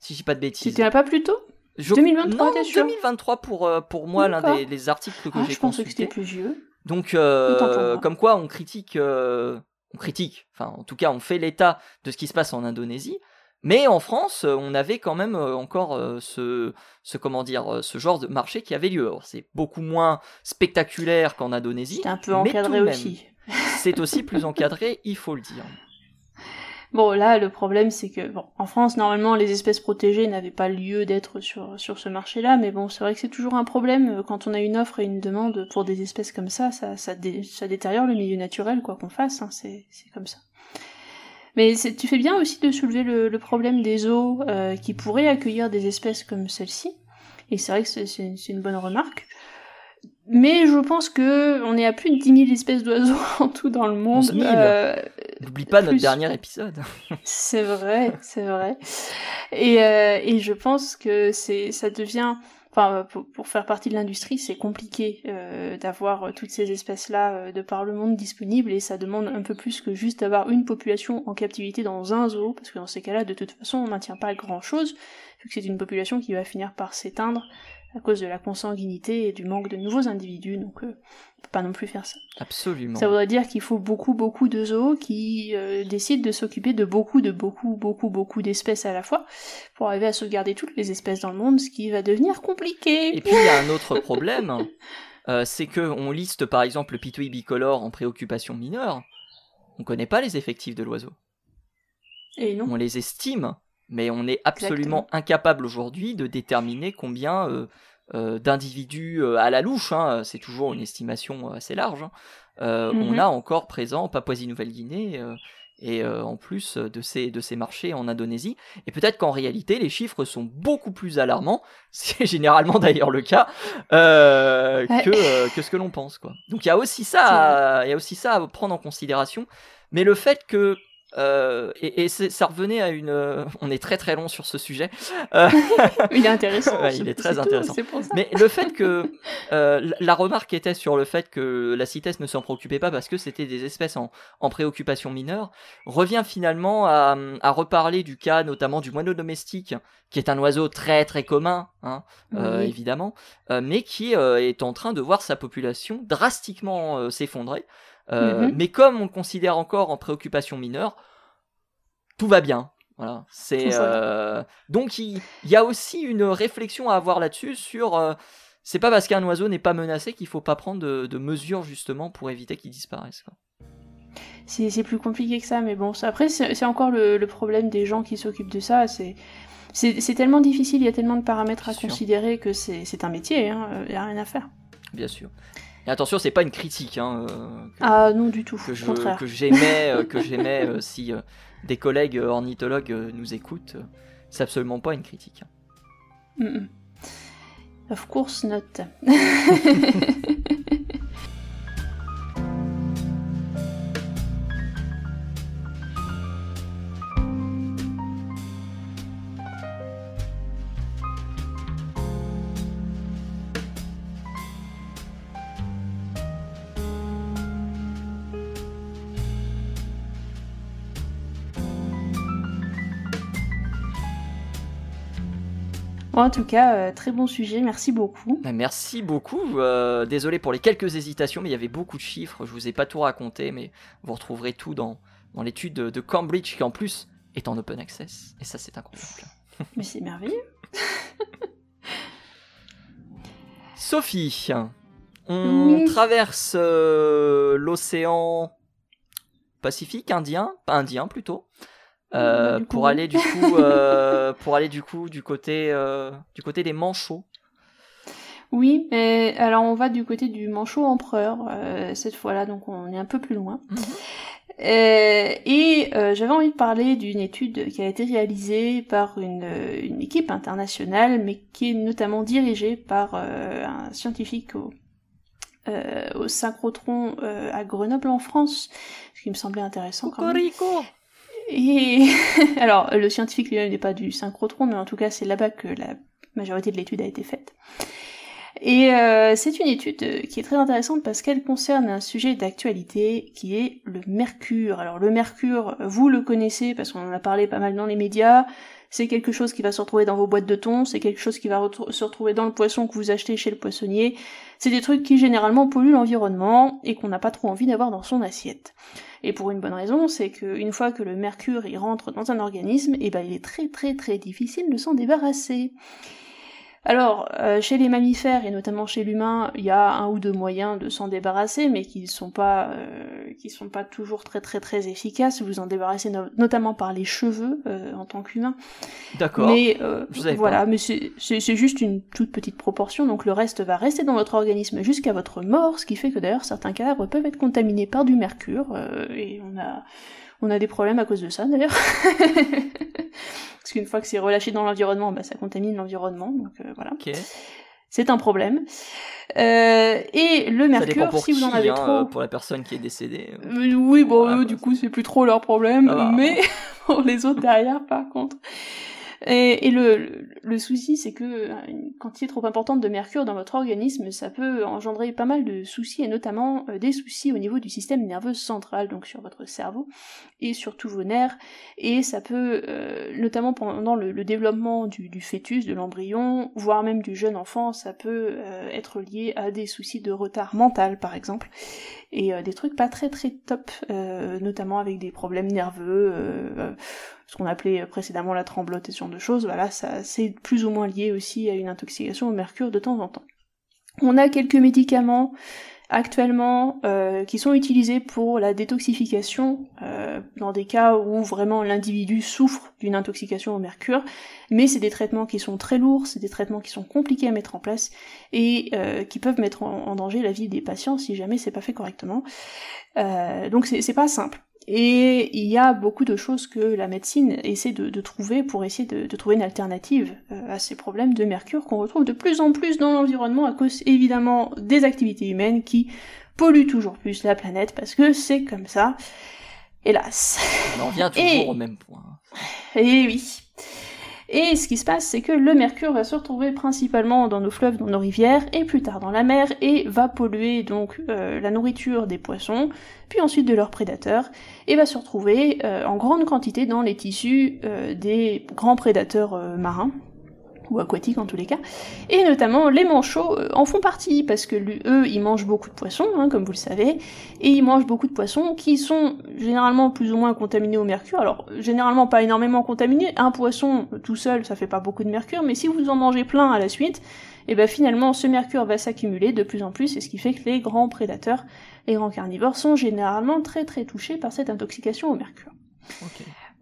Si je dis pas de bêtises. C'était pas plus tôt Je- 2023, non, t'es sûr 2023 pour euh, pour moi l'un des les articles que Ah, j'ai Je pensais que c'était plus vieux. Donc, euh, comme quoi on critique, euh, on critique, enfin en tout cas on fait l'état de ce qui se passe en Indonésie, mais en France on avait quand même encore ce, ce comment dire, ce genre de marché qui avait lieu. C'est beaucoup moins spectaculaire qu'en Indonésie, C'était un peu mais encadré tout de même, aussi. C'est aussi plus encadré, il faut le dire. Bon, là, le problème, c'est que, bon, en France, normalement, les espèces protégées n'avaient pas lieu d'être sur, sur ce marché-là, mais bon, c'est vrai que c'est toujours un problème euh, quand on a une offre et une demande pour des espèces comme ça, ça, ça, dé- ça détériore le milieu naturel, quoi qu'on fasse, hein, c'est, c'est comme ça. Mais tu fais bien aussi de soulever le, le problème des eaux euh, qui pourraient accueillir des espèces comme celle-ci, et c'est vrai que c'est, une bonne remarque. Mais je pense que on est à plus de 10 000 espèces d'oiseaux en tout dans le monde. 11 000. Euh, N'oublie pas notre Plus. dernier épisode. c'est vrai, c'est vrai. Et, euh, et je pense que c'est, ça devient, enfin, pour, pour faire partie de l'industrie, c'est compliqué euh, d'avoir euh, toutes ces espèces-là euh, de par le monde disponibles, et ça demande un peu plus que juste d'avoir une population en captivité dans un zoo, parce que dans ces cas-là, de toute façon, on maintient pas grand-chose, vu que c'est une population qui va finir par s'éteindre à cause de la consanguinité et du manque de nouveaux individus, donc euh, on peut pas non plus faire ça. Absolument. Ça voudrait dire qu'il faut beaucoup, beaucoup de zoos qui euh, décident de s'occuper de beaucoup, de beaucoup, beaucoup, beaucoup d'espèces à la fois pour arriver à sauvegarder toutes les espèces dans le monde, ce qui va devenir compliqué. Et puis il y a un autre problème, euh, c'est que on liste par exemple le pitoy bicolore en préoccupation mineure. On connaît pas les effectifs de l'oiseau. Et non. On les estime, mais on est absolument incapable aujourd'hui de déterminer combien euh, d'individus à la louche, hein, c'est toujours une estimation assez large, hein, on Mhm. a encore présent en Papouasie-Nouvelle-Guinée et euh, en plus de ces, de ces marchés en Indonésie. Et peut-être qu'en réalité, les chiffres sont beaucoup plus alarmants, c'est généralement d'ailleurs le cas, euh, Ouais. que, euh, que ce que l'on pense. Quoi. Donc il y, a aussi ça à- y a aussi ça à prendre en considération. Mais le fait que... euh, et et ça revenait à une... euh, on est très très long sur ce sujet. Euh, Il est intéressant. Ouais, il est très intéressant. Mais le fait que euh, la- remarque était sur le fait que la CITES ne s'en préoccupait pas parce que c'était des espèces en, en préoccupation mineure, revient finalement à, à reparler du cas notamment du moineau domestique, qui est un oiseau très très commun, hein, euh, Oui. évidemment, euh, mais qui euh, est en train de voir sa population drastiquement s'effondrer. Euh, Mhm. Mais comme on le considère encore en préoccupation mineure, tout va bien. Voilà, c'est euh, donc il, y a aussi une réflexion à avoir là-dessus sur euh, c'est pas parce qu'un oiseau n'est pas menacé qu'il faut pas prendre de, de mesures justement pour éviter qu'il disparaisse. quoi. C'est plus compliqué que ça, mais bon, après, c'est encore le, le problème des gens qui s'occupent de ça. C'est tellement difficile, il y a tellement de paramètres à Sûr. considérer que c'est un métier, hein, il y a rien à faire. Bien sûr. Et attention, c'est pas une critique hein, euh, que, Ah non, du tout, que je contraire. que j'aimais euh, que j'aimais euh, si des collègues ornithologues nous écoutent, c'est absolument pas une critique. hein. Mm, mm. Of course not. en tout cas, euh, très bon sujet, merci beaucoup. Bah, Merci beaucoup. euh, désolé pour les quelques hésitations, mais il y avait beaucoup de chiffres. Je vous ai pas tout raconté, mais vous retrouverez tout dans, dans l'étude de, de Cambridge qui en plus est en open access. Et ça, c'est incroyable. Mais c'est merveilleux. Sophie, on Oui. traverse euh, l'océan Pacifique, Indien, pas Indien plutôt, euh, Bah, pour aller du coup, euh, pour aller du coup du côté, euh, du côté des manchots. Oui, mais alors on va du côté du manchot empereur cette fois-là, donc on est un peu plus loin. Euh, et j'avais envie de parler d'une étude qui a été réalisée par une, une équipe internationale, mais qui est notamment dirigée par un scientifique au, au synchrotron à Grenoble en France, ce qui me semblait intéressant quand même. Et alors, le scientifique lui-même n'est pas du synchrotron, mais en tout cas, c'est là-bas que la majorité de l'étude a été faite. Et euh, c'est une étude euh, qui est très intéressante parce qu'elle concerne un sujet d'actualité qui est le mercure. Alors le mercure, vous le connaissez parce qu'on en a parlé pas mal dans les médias. C'est quelque chose qui va se retrouver dans vos boîtes de thon, c'est quelque chose qui va se retrouver dans le poisson que vous achetez chez le poissonnier. C'est des trucs qui généralement polluent l'environnement et qu'on n'a pas trop envie d'avoir dans son assiette. Et pour une bonne raison, c'est qu'une fois que le mercure y rentre dans un organisme, eh ben il est très très très difficile de s'en débarrasser. Alors, euh, chez les mammifères et notamment chez l'humain, il y a un ou deux moyens de s'en débarrasser, mais qui sont pas, euh, qui sont pas toujours très très très efficaces. Vous en débarrassez no- notamment par les cheveux euh, en tant qu'humain. D'accord. Mais voilà, pas. mais c'est juste une toute petite proportion, donc le reste va rester dans votre organisme jusqu'à votre mort, ce qui fait que d'ailleurs certains cadavres peuvent être contaminés par du mercure, et on a on a des problèmes à cause de ça d'ailleurs. Parce qu'une fois que c'est relâché dans l'environnement, bah, ça contamine l'environnement, donc euh, voilà. C'est un problème. Euh, et le mercure, si qui, vous en avez hein, trop... pour la personne qui est décédée. euh. Oui, bon, Voilà, eux, quoi. du coup, c'est plus trop leur problème, Ah bah. mais pour les autres derrière, par contre. Et, et le, le, souci, c'est que une quantité trop importante de mercure dans votre organisme, ça peut engendrer pas mal de soucis, et notamment euh, des soucis au niveau du système nerveux central, donc sur votre cerveau, et sur tous vos nerfs, et ça peut, euh, notamment pendant le, le développement du, du fœtus, de l'embryon, voire même du jeune enfant, ça peut euh, être lié à des soucis de retard mental, par exemple. Et euh, des trucs pas très très top, euh, notamment avec des problèmes nerveux, euh, ce qu'on appelait précédemment la tremblote et ce genre de choses. Voilà, ça c'est plus ou moins lié aussi à une intoxication au mercure de temps en temps. On a quelques médicaments actuellement euh, qui sont utilisés pour la détoxification euh, dans des cas où vraiment l'individu souffre d'une intoxication au mercure, mais c'est des traitements qui sont très lourds, c'est des traitements qui sont compliqués à mettre en place et euh, qui peuvent mettre en, danger la vie des patients si jamais c'est pas fait correctement. donc c'est pas simple. Et il y a beaucoup de choses que la médecine essaie de, trouver pour essayer de, trouver une alternative euh, à ces problèmes de mercure qu'on retrouve de plus en plus dans l'environnement à cause évidemment des activités humaines qui polluent toujours plus la planète parce que c'est comme ça. Hélas. On en vient toujours au même point. Et oui. Et ce qui se passe, c'est que le mercure va se retrouver principalement dans nos fleuves, dans nos rivières, et plus tard dans la mer, et va polluer donc euh, la nourriture des poissons, puis ensuite de leurs prédateurs, et va se retrouver euh, en grande quantité dans les tissus euh, des grands prédateurs marins, ou aquatiques en tous les cas, et notamment les manchots euh, en font partie, parce que eux, ils mangent beaucoup de poissons, hein, comme vous le savez, et ils mangent beaucoup de poissons qui sont généralement plus ou moins contaminés au mercure, alors généralement pas énormément contaminés, un poisson tout seul, ça fait pas beaucoup de mercure, mais si vous en mangez plein à la suite, et eh ben finalement ce mercure va s'accumuler de plus en plus, et ce qui fait que les grands prédateurs, les grands carnivores sont généralement très très touchés par cette intoxication au mercure.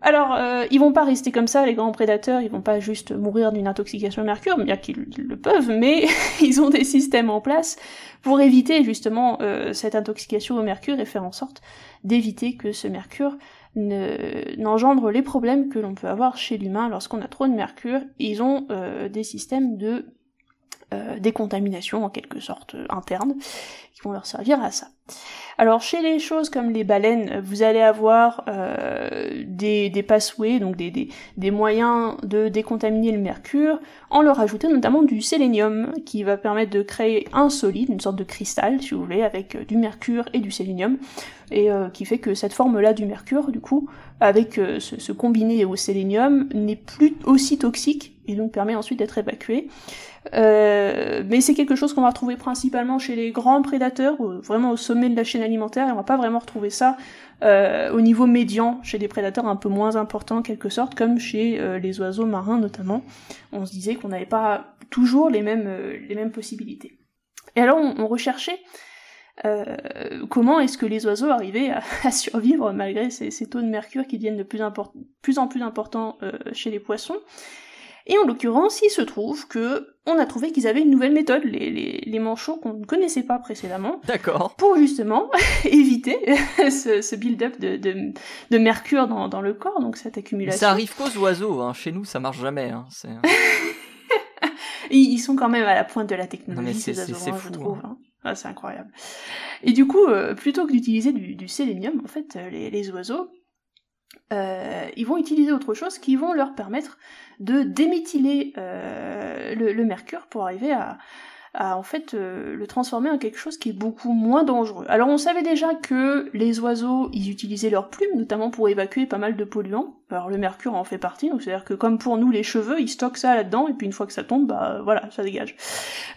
Alors, euh, ils vont pas rester comme ça, les grands prédateurs, ils vont pas juste mourir d'une intoxication au mercure, bien qu'ils le peuvent, mais ils ont des systèmes en place pour éviter justement euh, cette intoxication au mercure et faire en sorte d'éviter que ce mercure n'engendre les problèmes que l'on peut avoir chez l'humain lorsqu'on a trop de mercure. Ils ont euh, des systèmes de décontamination en quelque sorte interne qui vont leur servir à ça. Alors chez les choses comme les baleines, vous allez avoir euh, des, des pathways, donc des, des, des, moyens de décontaminer le mercure, en leur ajoutant notamment du sélénium, qui va permettre de créer un solide, une sorte de cristal, si vous voulez, avec euh, du mercure et du sélénium, et euh, qui fait que cette forme-là du mercure, du coup, avec ce combiné au sélénium, n'est plus aussi toxique, et donc permet ensuite d'être évacué. Euh, mais c'est quelque chose qu'on va retrouver principalement chez les grands prédateurs, vraiment au sommet de la chaîne alimentaire, et on va pas vraiment retrouver ça euh, au niveau médian, chez des prédateurs un peu moins importants en quelque sorte, comme chez euh, les oiseaux marins notamment. On se disait qu'on n'avait pas toujours les mêmes, les mêmes possibilités. Et alors on, recherchait comment est-ce que les oiseaux arrivaient à, survivre malgré ces, taux de mercure qui deviennent de plus, plus en plus importants chez les poissons. Et en l'occurrence, il se trouve que on a trouvé qu'ils avaient une nouvelle méthode, les, les, les manchots qu'on ne connaissait pas précédemment. D'accord. Pour justement éviter ce, ce build-up de, de, de, mercure dans, dans, le corps, donc cette accumulation. Ça arrive qu'aux oiseaux, hein. chez nous ça marche jamais. Hein. ils, sont quand même à la pointe de la technologie, ces oiseaux, je trouve. Hein. hein. Ah, c'est incroyable. Et du coup, euh, plutôt que d'utiliser du, du, sélénium, en fait, euh, les, les oiseaux, euh, ils vont utiliser autre chose qui vont leur permettre de déméthyler euh, le, mercure pour arriver à, en fait euh, le transformer en quelque chose qui est beaucoup moins dangereux. Alors on savait déjà que les oiseaux ils utilisaient leurs plumes notamment pour évacuer pas mal de polluants. Alors le mercure en fait partie, donc c'est-à-dire que comme pour nous les cheveux ils stockent ça là-dedans et puis une fois que ça tombe bah voilà ça dégage.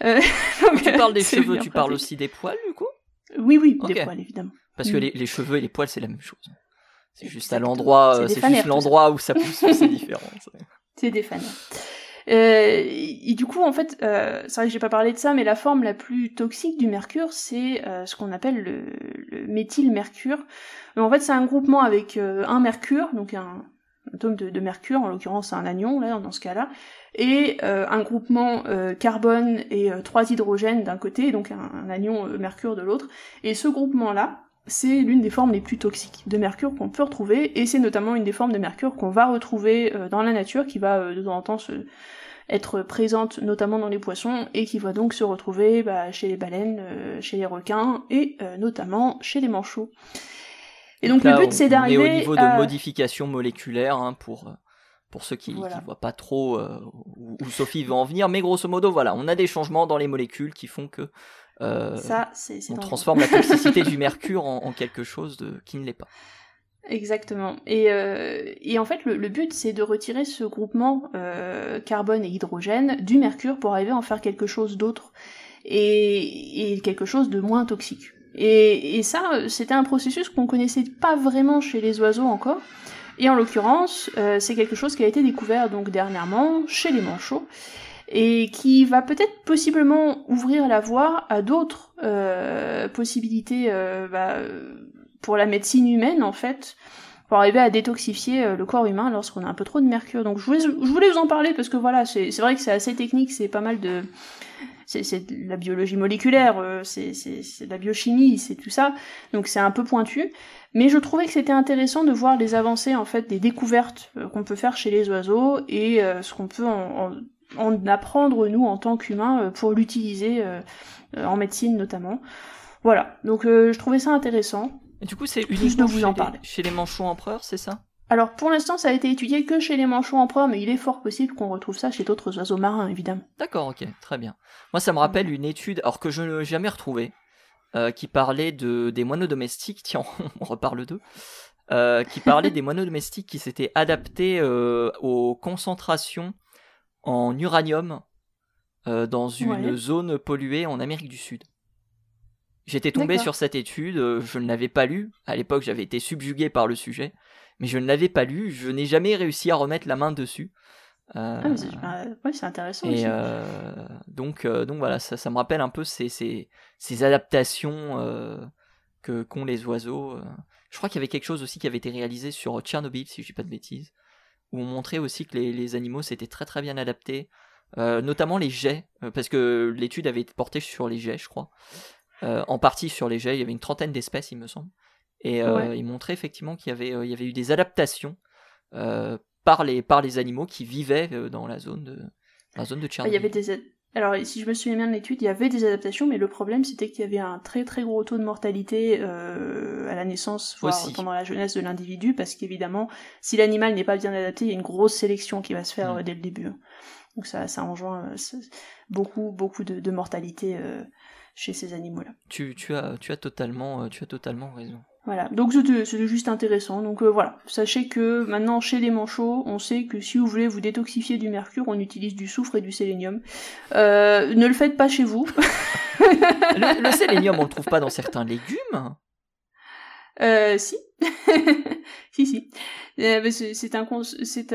tu parles des cheveux, tu parles aussi des poils du coup? Oui oui des poils évidemment. Parce que mm. les, les cheveux et les poils c'est la même chose. C'est juste à l'endroit, euh, c'est juste l'endroit où ça pousse, c'est différent. C'est des fans. Euh, et du coup, en fait, euh, c'est vrai que j'ai pas parlé de ça, mais la forme la plus toxique du mercure, c'est euh, ce qu'on appelle le, le méthylmercure. En fait, c'est un groupement avec euh, un mercure, donc un atome de, mercure, en l'occurrence un anion, là, dans ce cas-là, et un groupement carbone et trois hydrogènes d'un côté, donc un, un anion mercure de l'autre. Et ce groupement-là, c'est l'une des formes les plus toxiques de mercure qu'on peut retrouver, et c'est notamment une des formes de mercure qu'on va retrouver euh, dans la nature, qui va euh, de temps en temps être présente notamment dans les poissons, et qui va donc se retrouver bah, chez les baleines, euh, chez les requins, et notamment chez les manchots. Et donc, le but c'est d'arriver au niveau de modification moléculaire hein, pour pour ceux qui, ne voient pas trop où, où, Sophie veut en venir, mais grosso modo voilà, on a des changements dans les molécules qui font que euh, ça, on transforme la toxicité du mercure en, quelque chose de, qui ne l'est pas. Exactement. Et, euh, et en fait, le, but, c'est de retirer ce groupement euh, carbone et hydrogène du mercure pour arriver à en faire quelque chose d'autre et, et, quelque chose de moins toxique. Et, et ça, c'était un processus qu'on connaissait pas vraiment chez les oiseaux encore. Et en l'occurrence, c'est quelque chose qui a été découvert donc dernièrement chez les manchots et qui va peut-être possiblement ouvrir la voie à d'autres euh, possibilités euh, bah, pour la médecine humaine en fait pour arriver à détoxifier euh, le corps humain lorsqu'on a un peu trop de mercure. Donc je voulais, je voulais vous en parler parce que voilà, c'est vrai que c'est assez technique, c'est pas mal de... C'est de la biologie moléculaire, euh, c'est de la biochimie, c'est tout ça, donc c'est un peu pointu. Mais je trouvais que c'était intéressant de voir les avancées, en fait, des découvertes euh, qu'on peut faire chez les oiseaux et ce qu'on peut en, en, apprendre, nous, en tant qu'humains, pour l'utiliser en médecine notamment. Voilà, donc je trouvais ça intéressant. Et du coup, c'est uniquement vous en chez, chez les manchots empereurs, c'est ça? Alors pour l'instant, ça a été étudié que chez les manchots empereurs, mais il est fort possible qu'on retrouve ça chez d'autres oiseaux marins, évidemment. D'accord, ok, très bien. Moi, ça me rappelle une étude, alors que je n'ai jamais retrouvée, euh, qui parlait de, des moineaux domestiques, tiens, on reparle d'eux, euh, qui parlait des moineaux domestiques qui s'étaient adaptés euh, aux concentrations en uranium dans une zone polluée en Amérique du Sud. J'étais tombé sur cette étude, euh, je ne l'avais pas lue. À l'époque, j'avais été subjugué par le sujet, mais je ne l'avais pas lu. Je n'ai jamais réussi à remettre la main dessus. Euh, ah, c'est intéressant. Et euh, donc, donc voilà, ça, ça, me rappelle un peu ces, ces, ces adaptations que qu'ont les oiseaux. Je crois qu'il y avait quelque chose aussi qui avait été réalisé sur Tchernobyl, si je dis pas de bêtises, où on montrait aussi que les, les animaux s'étaient très très bien adaptés, notamment les jets, parce que l'étude avait été portée sur les jets, je crois. Euh, en partie sur les jets. Il y avait une trentaine d'espèces, il me semble. Et euh, il montrait effectivement qu'il y avait, euh, il y avait eu des adaptations par, les, par les animaux qui vivaient dans la zone de, la zone de Tchernobyl. Il y avait des, alors, si je me souviens bien de l'étude, il y avait des adaptations, mais le problème c'était qu'il y avait un très très gros taux de mortalité euh, à la naissance, voire pendant la jeunesse de l'individu, parce qu'évidemment, si l'animal n'est pas bien adapté, il y a une grosse sélection qui va se faire mm. dès le début. Donc ça, ça enjoint beaucoup beaucoup de, de mortalité chez ces animaux-là. Tu, tu, as, tu, as totalement, euh, tu as totalement raison. Voilà, donc c'était juste intéressant. Donc euh, voilà, sachez que maintenant chez les manchots, on sait que si vous voulez vous détoxifier du mercure, on utilise du soufre et du sélénium. Euh, ne le faites pas chez vous. le, sélénium, on le trouve pas dans certains légumes? Euh, si. si, si. c'est un, c'est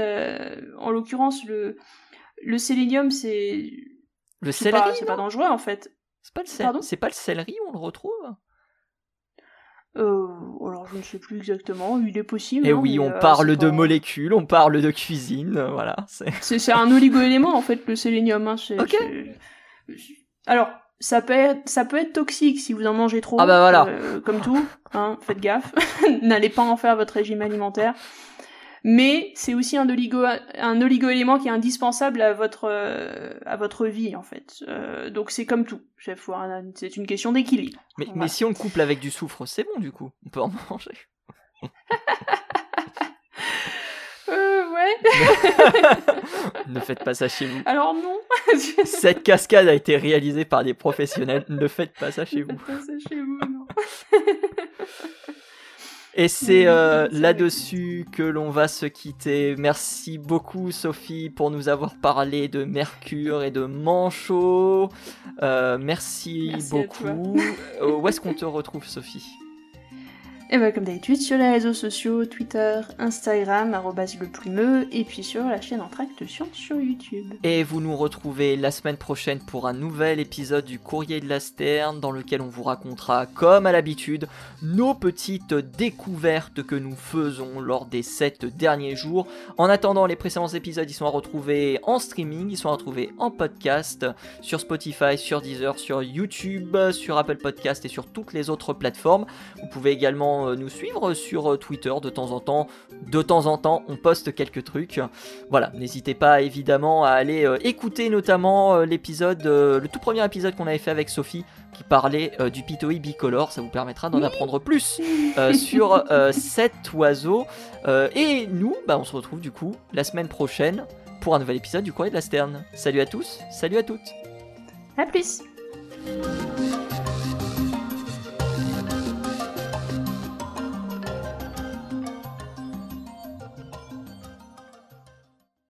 en l'occurrence le le sélénium, c'est le céleri. C'est pas dangereux en fait. C'est pas, le c'est pas le céleri où on le retrouve? Euh, alors je ne sais plus exactement, il est possible. Et hein, oui, on euh, parle de molécules, on parle de cuisine, euh, voilà. C'est un oligoélément en fait, le sélénium. Hein, ok. Alors, ça peut, être, ça peut être toxique si vous en mangez trop. Ah bah voilà. comme tout, hein, faites gaffe. N'allez pas en faire votre régime alimentaire mais c'est aussi un, oligo, un oligo-élément qui est indispensable à votre, euh, à votre vie, en fait. Euh, donc c'est comme tout, chef, c'est une question d'équilibre. Mais, mais si on le couple avec du soufre, c'est bon du coup, on peut en manger. euh, ouais. ne faites pas ça chez vous. Alors non. Cette cascade a été réalisée par des professionnels. Ne faites pas ça chez vous. Ne faites pas ça chez vous, non. Et c'est euh, là-dessus que l'on va se quitter. Merci beaucoup Sophie pour nous avoir parlé de Mercure et de Manchot. Euh, merci, merci, beaucoup. Euh, où est-ce qu'on te retrouve Sophie? Et bien comme d'habitude sur les réseaux sociaux, Twitter, Instagram, le plumeux, et puis sur la chaîne Entracte sur, sur YouTube. Et vous nous retrouvez la semaine prochaine pour un nouvel épisode du Courrier de la Sterne dans lequel on vous racontera, comme à l'habitude, nos petites découvertes que nous faisons lors des 7 derniers jours. En attendant, les précédents épisodes, ils sont à retrouver en streaming, ils sont à retrouver en podcast, sur Spotify, sur Deezer, sur YouTube, sur Apple Podcast et sur toutes les autres plateformes. Vous pouvez également euh, nous suivre sur euh, Twitter de temps en temps. De temps en temps, on poste quelques trucs. Voilà, n'hésitez pas évidemment à aller euh, écouter notamment l'épisode, le tout premier épisode qu'on avait fait avec Sophie qui parlait du pitoi bicolore. Ça vous permettra d'en apprendre plus sur cet oiseau. et nous, bah, on se retrouve du coup la semaine prochaine pour un nouvel épisode du Courrier de la Sterne. Salut à tous, salut à toutes. À plus.